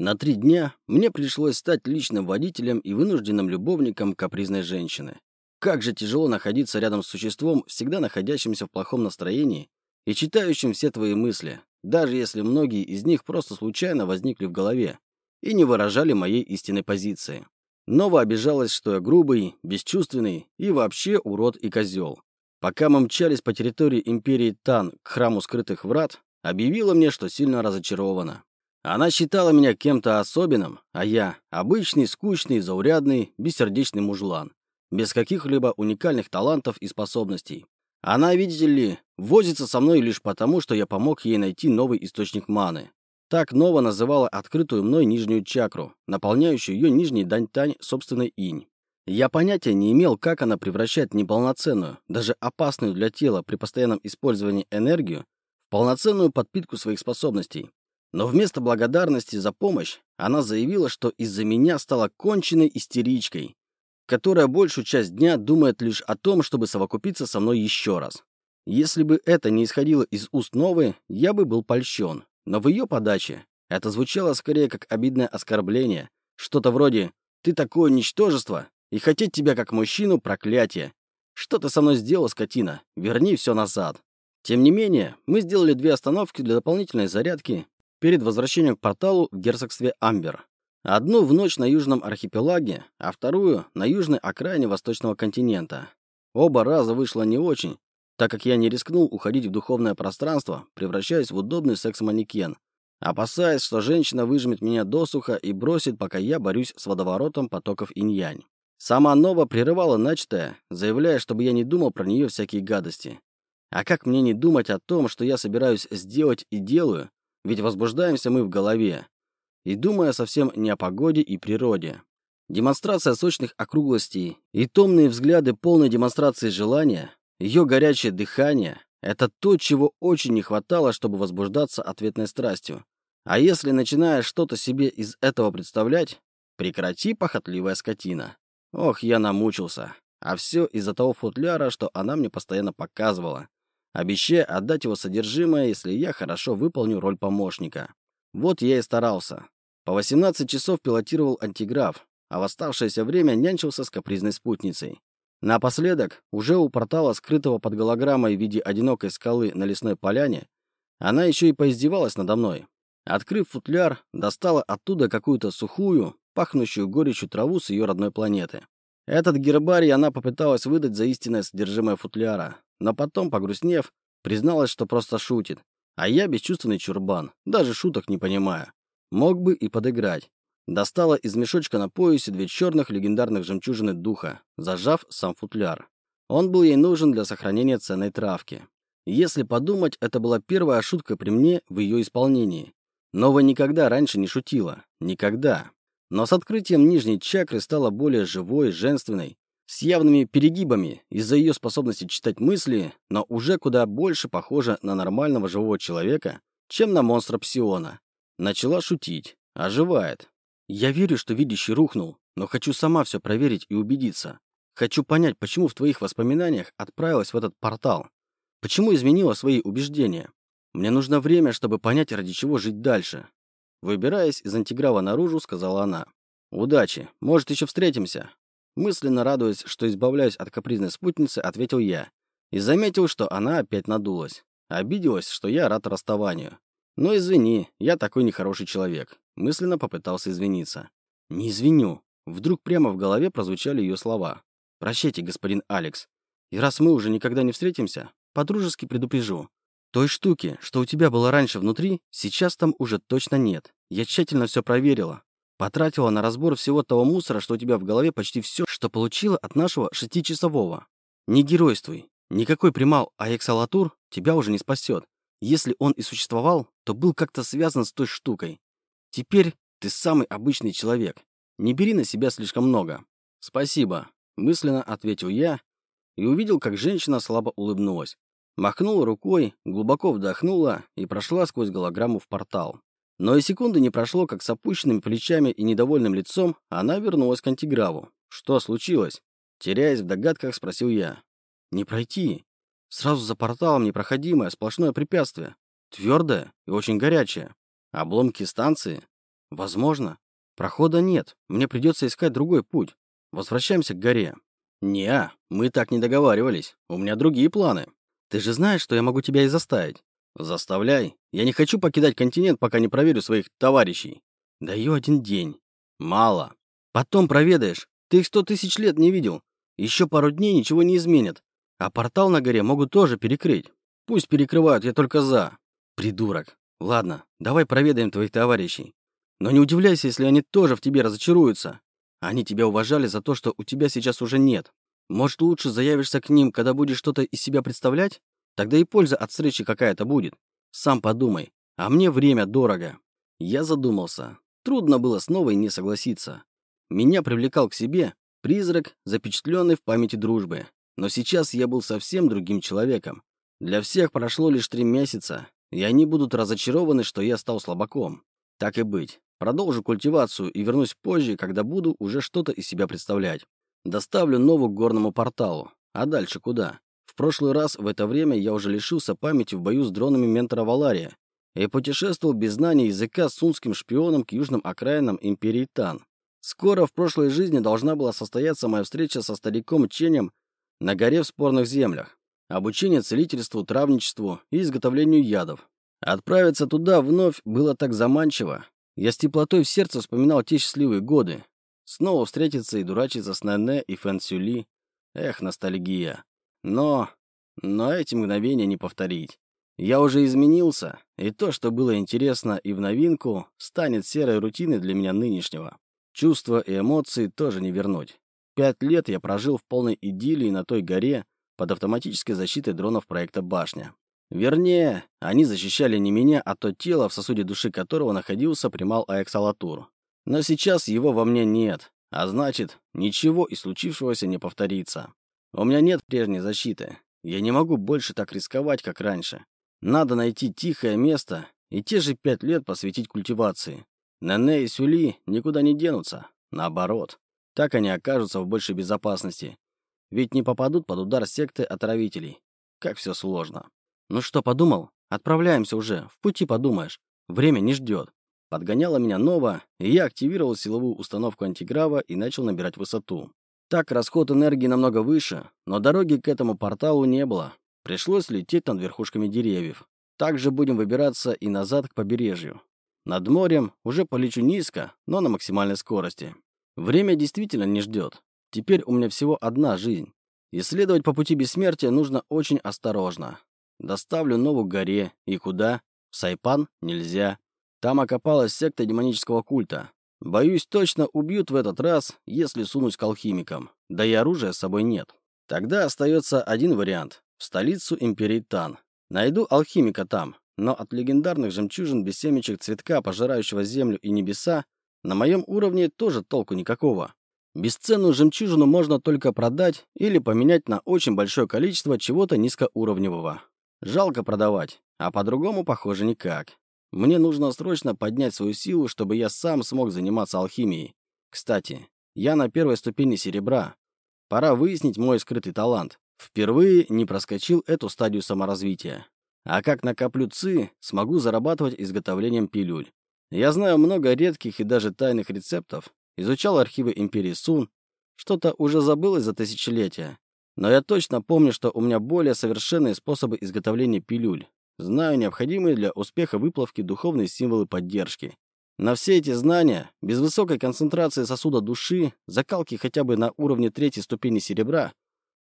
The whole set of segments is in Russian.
На три дня мне пришлось стать личным водителем и вынужденным любовником капризной женщины. Как же тяжело находиться рядом с существом, всегда находящимся в плохом настроении и читающим все твои мысли, даже если многие из них просто случайно возникли в голове и не выражали моей истинной позиции. Нова обижалась, что я грубый, бесчувственный и вообще урод и козел. Пока мы мчались по территории империи Тан к храму скрытых врат, объявила мне, что сильно разочарована. Она считала меня кем-то особенным, а я – обычный, скучный, заурядный, бессердечный мужлан, без каких-либо уникальных талантов и способностей. Она, видите ли, возится со мной лишь потому, что я помог ей найти новый источник маны. Так Нова называла открытую мной нижнюю чакру, наполняющую ее нижний дань-тань собственной инь. Я понятия не имел, как она превращает неполноценную, даже опасную для тела при постоянном использовании энергию в полноценную подпитку своих способностей. Но вместо благодарности за помощь она заявила, что из-за меня стала конченной истеричкой, которая большую часть дня думает лишь о том, чтобы совокупиться со мной еще раз. Если бы это не исходило из уст Новы, я бы был польщен. Но в ее подаче это звучало скорее как обидное оскорбление. Что-то вроде «ты такое ничтожество, и хотеть тебя как мужчину – проклятие. Что ты со мной сделал, скотина? Верни все назад». Тем не менее, мы сделали две остановки для дополнительной зарядки перед возвращением к порталу в герцогстве Амбер. Одну в ночь на Южном архипелаге, а вторую на южной окраине Восточного континента. Оба раза вышло не очень, так как я не рискнул уходить в духовное пространство, превращаясь в удобный секс-манекен, опасаясь, что женщина выжмет меня досуха и бросит, пока я борюсь с водоворотом потоков инь-янь. Сама Нова прерывала начатое, заявляя, чтобы я не думал про нее всякие гадости. А как мне не думать о том, что я собираюсь сделать и делаю, ведь возбуждаемся мы в голове. И думая совсем не о погоде и природе. Демонстрация сочных округлостей и томные взгляды полной демонстрации желания, ее горячее дыхание – это то, чего очень не хватало, чтобы возбуждаться ответной страстью. А если начинаешь что-то себе из этого представлять, прекрати, похотливая скотина. Ох, я намучился. А все из-за того футляра, что она мне постоянно показывала обещая отдать его содержимое, если я хорошо выполню роль помощника. Вот я и старался. По 18 часов пилотировал антиграф, а в оставшееся время нянчился с капризной спутницей. Напоследок, уже у портала, скрытого под голограммой в виде одинокой скалы на лесной поляне, она еще и поиздевалась надо мной. Открыв футляр, достала оттуда какую-то сухую, пахнущую горечью траву с ее родной планеты. Этот гербарий она попыталась выдать за истинное содержимое футляра, но потом, погрустнев, призналась, что просто шутит. А я бесчувственный чурбан, даже шуток не понимаю. Мог бы и подыграть. Достала из мешочка на поясе две черных легендарных жемчужины духа, зажав сам футляр. Он был ей нужен для сохранения ценной травки. Если подумать, это была первая шутка при мне в ее исполнении. Нова никогда раньше не шутила. Никогда. Но с открытием нижней чакры стала более живой, женственной, с явными перегибами из-за ее способности читать мысли, но уже куда больше похожа на нормального живого человека, чем на монстра Псиона. Начала шутить. Оживает. Я верю, что видящий рухнул, но хочу сама все проверить и убедиться. Хочу понять, почему в твоих воспоминаниях отправилась в этот портал. Почему изменила свои убеждения. Мне нужно время, чтобы понять, ради чего жить дальше. Выбираясь из антиграва наружу, сказала она. «Удачи. Может, еще встретимся. Мысленно радуясь, что избавляюсь от капризной спутницы, ответил я. И заметил, что она опять надулась. Обиделась, что я рад расставанию. Но извини, я такой нехороший человек. Мысленно попытался извиниться. Не извиню. Вдруг прямо в голове прозвучали ее слова. Прощайте, господин Алекс. И раз мы уже никогда не встретимся, подружески предупрежу. Той штуки, что у тебя было раньше внутри, сейчас там уже точно нет. Я тщательно все проверила. Потратила на разбор всего того мусора, что у тебя в голове почти все, что получила от нашего шестичасового. Не геройствуй. Никакой примал Аексалатур тебя уже не спасет. Если он и существовал, то был как-то связан с той штукой. Теперь ты самый обычный человек. Не бери на себя слишком много. Спасибо, мысленно ответил я и увидел, как женщина слабо улыбнулась. Махнула рукой, глубоко вдохнула и прошла сквозь голограмму в портал. Но и секунды не прошло, как с опущенными плечами и недовольным лицом она вернулась к антиграву. «Что случилось?» Теряясь в догадках, спросил я. «Не пройти. Сразу за порталом непроходимое, сплошное препятствие. Твердое и очень горячее. Обломки станции? Возможно. Прохода нет. Мне придется искать другой путь. Возвращаемся к горе. Не, мы так не договаривались. У меня другие планы. Ты же знаешь, что я могу тебя и заставить. Заставляй. Я не хочу покидать континент, пока не проверю своих товарищей. Даю один день. Мало. Потом проведаешь. Ты их сто тысяч лет не видел. Еще пару дней ничего не изменит. А портал на горе могут тоже перекрыть. Пусть перекрывают, я только за. Придурок. Ладно, давай проведаем твоих товарищей. Но не удивляйся, если они тоже в тебе разочаруются. Они тебя уважали за то, что у тебя сейчас уже нет. Может, лучше заявишься к ним, когда будешь что-то из себя представлять? Тогда и польза от встречи какая-то будет. Сам подумай. А мне время дорого. Я задумался. Трудно было снова и не согласиться. Меня привлекал к себе призрак, запечатленный в памяти дружбы. Но сейчас я был совсем другим человеком. Для всех прошло лишь три месяца, и они будут разочарованы, что я стал слабаком. Так и быть. Продолжу культивацию и вернусь позже, когда буду уже что-то из себя представлять. Доставлю нову к горному порталу. А дальше куда? Прошлый раз в это время я уже лишился памяти в бою с дронами ментора Валария и путешествовал без знания языка с сунским шпионом к южным окраинам империи Тан. Скоро в прошлой жизни должна была состояться моя встреча со стариком Ченем на горе в спорных землях. Обучение целительству, травничеству и изготовлению ядов. Отправиться туда вновь было так заманчиво. Я с теплотой в сердце вспоминал те счастливые годы. Снова встретиться и дурачиться с Нене и Фэн Сюли. Эх, ностальгия. Но... Но эти мгновения не повторить. Я уже изменился, и то, что было интересно и в новинку, станет серой рутиной для меня нынешнего. Чувства и эмоции тоже не вернуть. Пять лет я прожил в полной идиллии на той горе под автоматической защитой дронов проекта «Башня». Вернее, они защищали не меня, а то тело, в сосуде души которого находился примал Аэксалатур. Но сейчас его во мне нет, а значит, ничего из случившегося не повторится. У меня нет прежней защиты. Я не могу больше так рисковать, как раньше. Надо найти тихое место и те же пять лет посвятить культивации. Нене и Сюли никуда не денутся. Наоборот. Так они окажутся в большей безопасности. Ведь не попадут под удар секты отравителей. Как все сложно. Ну что, подумал? Отправляемся уже. В пути подумаешь. Время не ждет. Подгоняла меня Нова, и я активировал силовую установку антиграва и начал набирать высоту. Так расход энергии намного выше, но дороги к этому порталу не было. Пришлось лететь над верхушками деревьев. Также будем выбираться и назад к побережью. Над морем уже полечу низко, но на максимальной скорости. Время действительно не ждет. Теперь у меня всего одна жизнь. Исследовать по пути бессмертия нужно очень осторожно. Доставлю новую горе. И куда? В Сайпан нельзя. Там окопалась секта демонического культа. Боюсь, точно убьют в этот раз, если сунусь к алхимикам. Да и оружия с собой нет. Тогда остается один вариант. В столицу империи Тан. Найду алхимика там, но от легендарных жемчужин без семечек цветка, пожирающего землю и небеса, на моем уровне тоже толку никакого. Бесценную жемчужину можно только продать или поменять на очень большое количество чего-то низкоуровневого. Жалко продавать, а по-другому, похоже, никак. Мне нужно срочно поднять свою силу, чтобы я сам смог заниматься алхимией. Кстати, я на первой ступени серебра. Пора выяснить мой скрытый талант. Впервые не проскочил эту стадию саморазвития. А как накоплю ЦИ, смогу зарабатывать изготовлением пилюль. Я знаю много редких и даже тайных рецептов, изучал архивы Империи Сун, что-то уже забылось за тысячелетия. Но я точно помню, что у меня более совершенные способы изготовления пилюль. Знаю необходимые для успеха выплавки духовные символы поддержки. На все эти знания, без высокой концентрации сосуда души, закалки хотя бы на уровне третьей ступени серебра,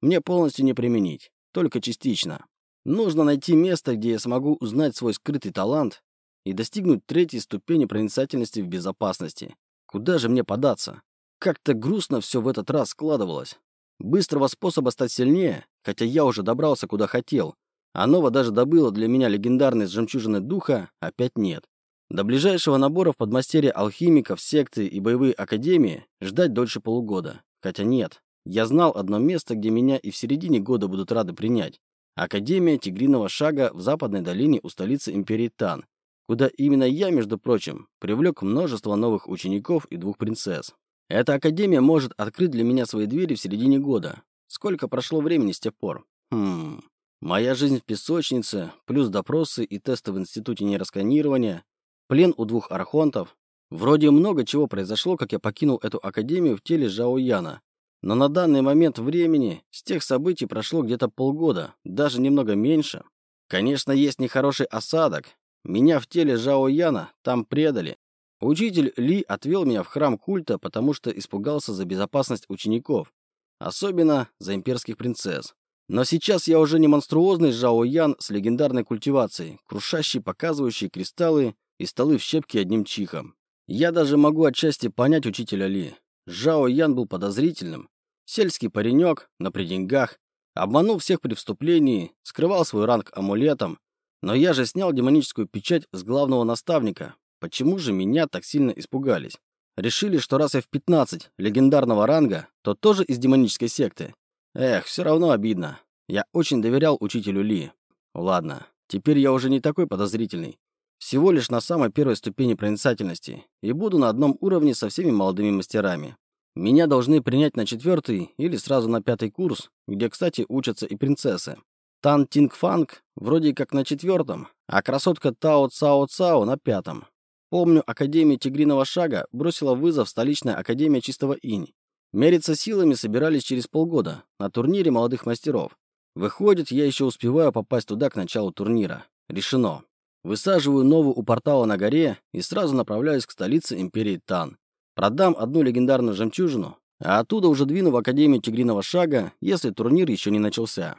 мне полностью не применить, только частично. Нужно найти место, где я смогу узнать свой скрытый талант и достигнуть третьей ступени проницательности в безопасности. Куда же мне податься? Как-то грустно все в этот раз складывалось. Быстрого способа стать сильнее, хотя я уже добрался куда хотел, а Нова даже добыла для меня легендарность жемчужины духа, опять нет. До ближайшего набора в подмастерье алхимиков, секты и боевые академии ждать дольше полугода. Хотя нет, я знал одно место, где меня и в середине года будут рады принять. Академия Тигриного Шага в западной долине у столицы империи Тан, куда именно я, между прочим, привлек множество новых учеников и двух принцесс. Эта академия может открыть для меня свои двери в середине года. Сколько прошло времени с тех пор? Хм... Моя жизнь в песочнице, плюс допросы и тесты в институте нейросканирования, плен у двух архонтов. Вроде много чего произошло, как я покинул эту академию в теле Жао Яна. Но на данный момент времени с тех событий прошло где-то полгода, даже немного меньше. Конечно, есть нехороший осадок. Меня в теле Жао Яна там предали. Учитель Ли отвел меня в храм культа, потому что испугался за безопасность учеников, особенно за имперских принцесс. Но сейчас я уже не монструозный Жао Ян с легендарной культивацией, крушащий показывающий кристаллы и столы в щепки одним чихом. Я даже могу отчасти понять учителя Ли. Жао Ян был подозрительным. Сельский паренек, на при деньгах, обманул всех при вступлении, скрывал свой ранг амулетом. Но я же снял демоническую печать с главного наставника. Почему же меня так сильно испугались? Решили, что раз я в 15 легендарного ранга, то тоже из демонической секты. Эх, все равно обидно. Я очень доверял учителю Ли. Ладно, теперь я уже не такой подозрительный. Всего лишь на самой первой ступени проницательности. И буду на одном уровне со всеми молодыми мастерами. Меня должны принять на четвертый или сразу на пятый курс, где, кстати, учатся и принцессы. Тан Тинг Фанг вроде как на четвертом, а красотка Тао Цао Цао на пятом. Помню, Академия Тигриного Шага бросила вызов столичная Академия Чистого Инь. Мериться силами собирались через полгода на турнире молодых мастеров. Выходит, я еще успеваю попасть туда к началу турнира. Решено. Высаживаю новую у портала на горе и сразу направляюсь к столице Империи Тан. Продам одну легендарную жемчужину, а оттуда уже двину в Академию Тигриного Шага, если турнир еще не начался.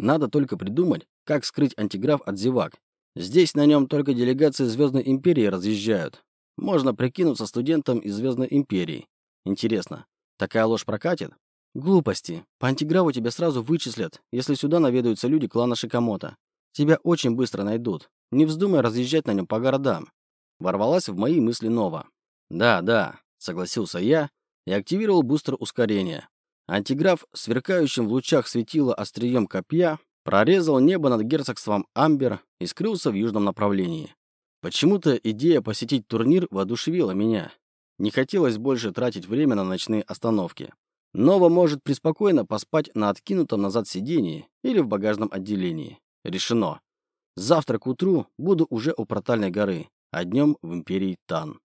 Надо только придумать, как скрыть антиграф от зевак. Здесь на нем только делегации Звездной Империи разъезжают. Можно прикинуться студентом из Звездной Империи. Интересно, Такая ложь прокатит? Глупости. По антиграву тебя сразу вычислят, если сюда наведаются люди клана Шикамото. Тебя очень быстро найдут. Не вздумай разъезжать на нем по городам. Ворвалась в мои мысли Нова. Да, да, согласился я и активировал бустер ускорения. Антиграф, сверкающим в лучах светила острием копья, прорезал небо над герцогством Амбер и скрылся в южном направлении. Почему-то идея посетить турнир воодушевила меня. Не хотелось больше тратить время на ночные остановки. Нова может преспокойно поспать на откинутом назад сидении или в багажном отделении. Решено. Завтра к утру буду уже у Портальной горы, а днем в Империи Тан.